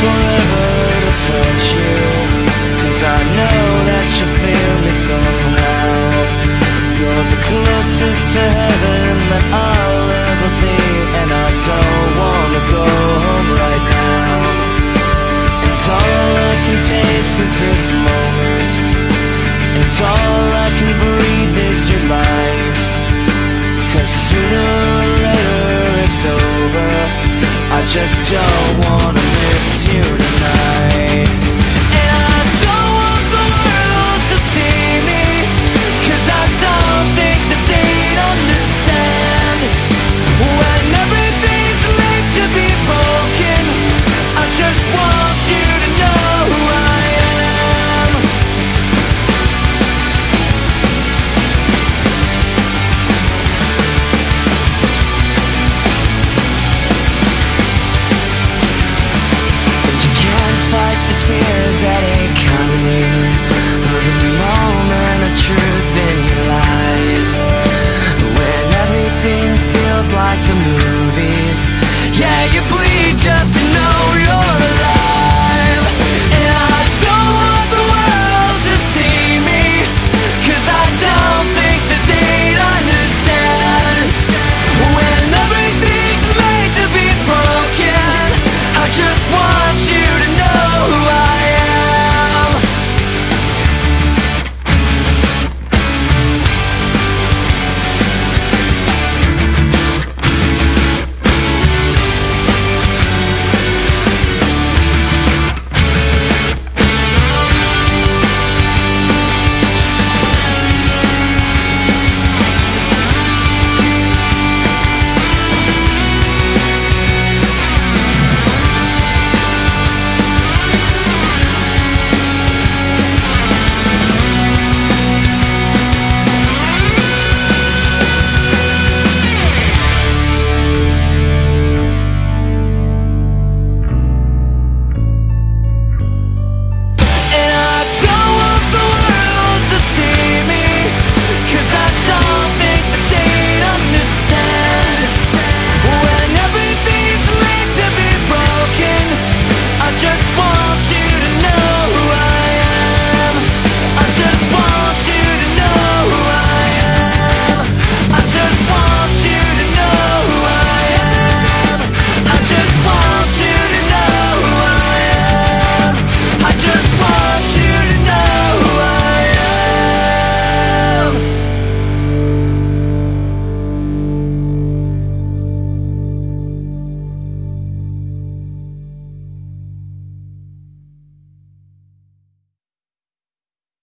forever to touch you. Cause I know that you feel me somehow. You're the closest to heaven that I'll ever be And I don't wanna go home right now. And all I can taste is this I just don't wanna miss you tonight